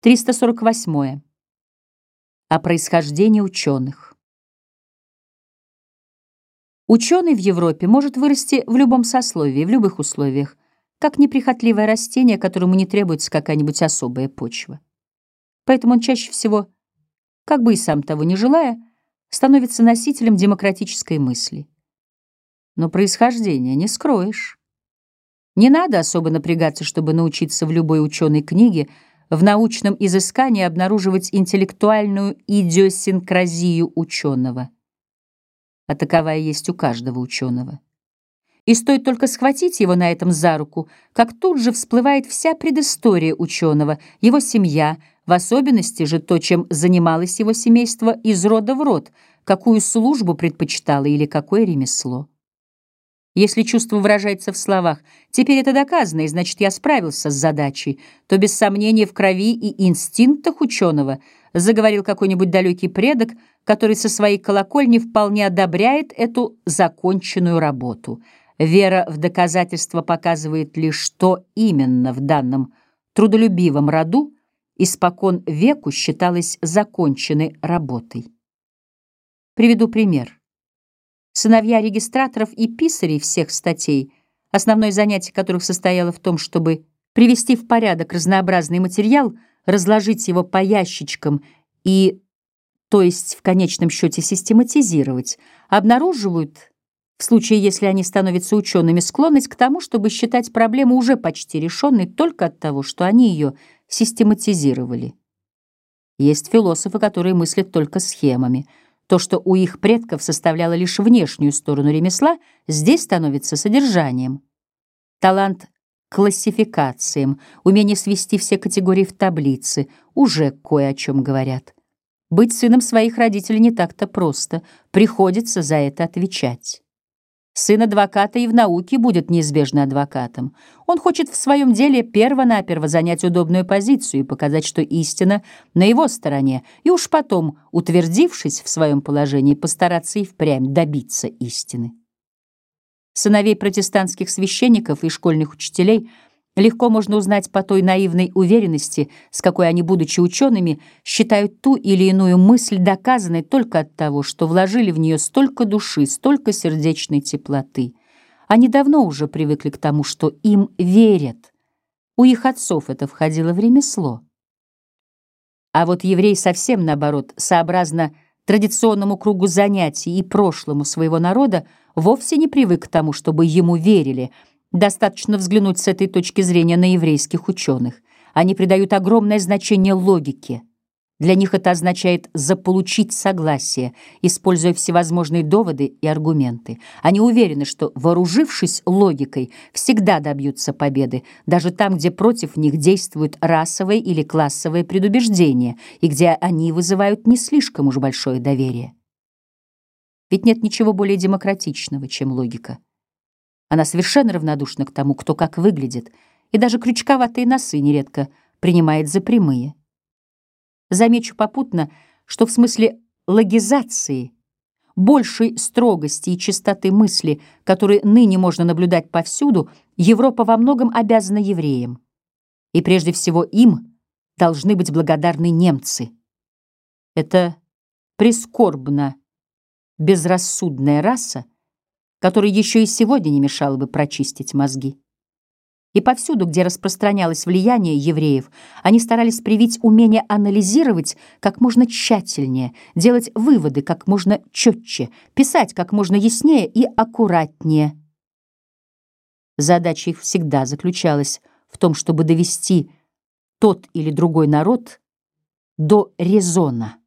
348. О происхождении ученых. Ученый в Европе может вырасти в любом сословии, в любых условиях, как неприхотливое растение, которому не требуется какая-нибудь особая почва. Поэтому он чаще всего, как бы и сам того не желая, становится носителем демократической мысли. Но происхождение не скроешь. Не надо особо напрягаться, чтобы научиться в любой ученой книге — в научном изыскании обнаруживать интеллектуальную идиосинкразию ученого. А таковая есть у каждого ученого. И стоит только схватить его на этом за руку, как тут же всплывает вся предыстория ученого, его семья, в особенности же то, чем занималось его семейство из рода в род, какую службу предпочитало или какое ремесло. Если чувство выражается в словах «теперь это доказано, и значит, я справился с задачей», то без сомнения в крови и инстинктах ученого заговорил какой-нибудь далекий предок, который со своей колокольни вполне одобряет эту законченную работу. Вера в доказательства показывает лишь, что именно в данном трудолюбивом роду испокон веку считалось законченной работой. Приведу пример сыновья регистраторов и писарей всех статей, основное занятие которых состояло в том, чтобы привести в порядок разнообразный материал, разложить его по ящичкам и, то есть в конечном счете систематизировать, обнаруживают, в случае, если они становятся учеными, склонность к тому, чтобы считать проблему уже почти решенной только от того, что они ее систематизировали. Есть философы, которые мыслят только схемами — то, что у их предков составляло лишь внешнюю сторону ремесла, здесь становится содержанием. Талант классификациям, умение свести все категории в таблице уже кое о чем говорят. Быть сыном своих родителей не так-то просто, приходится за это отвечать. Сын адвоката и в науке будет неизбежно адвокатом. Он хочет в своем деле перво-наперво занять удобную позицию и показать, что истина на его стороне, и уж потом, утвердившись в своем положении, постараться и впрямь добиться истины. Сыновей протестантских священников и школьных учителей – Легко можно узнать по той наивной уверенности, с какой они, будучи учеными, считают ту или иную мысль доказанной только от того, что вложили в нее столько души, столько сердечной теплоты. Они давно уже привыкли к тому, что им верят. У их отцов это входило в ремесло. А вот еврей совсем наоборот, сообразно традиционному кругу занятий и прошлому своего народа, вовсе не привык к тому, чтобы ему верили — Достаточно взглянуть с этой точки зрения на еврейских ученых. Они придают огромное значение логике. Для них это означает заполучить согласие, используя всевозможные доводы и аргументы. Они уверены, что, вооружившись логикой, всегда добьются победы, даже там, где против них действуют расовые или классовые предубеждения, и где они вызывают не слишком уж большое доверие. Ведь нет ничего более демократичного, чем логика. Она совершенно равнодушна к тому, кто как выглядит, и даже крючковатые носы нередко принимает за прямые. Замечу попутно, что в смысле логизации, большей строгости и чистоты мысли, которые ныне можно наблюдать повсюду, Европа во многом обязана евреям. И прежде всего им должны быть благодарны немцы. Это прискорбно безрассудная раса, которой еще и сегодня не мешало бы прочистить мозги. И повсюду, где распространялось влияние евреев, они старались привить умение анализировать как можно тщательнее, делать выводы как можно четче, писать как можно яснее и аккуратнее. Задача их всегда заключалась в том, чтобы довести тот или другой народ до резона.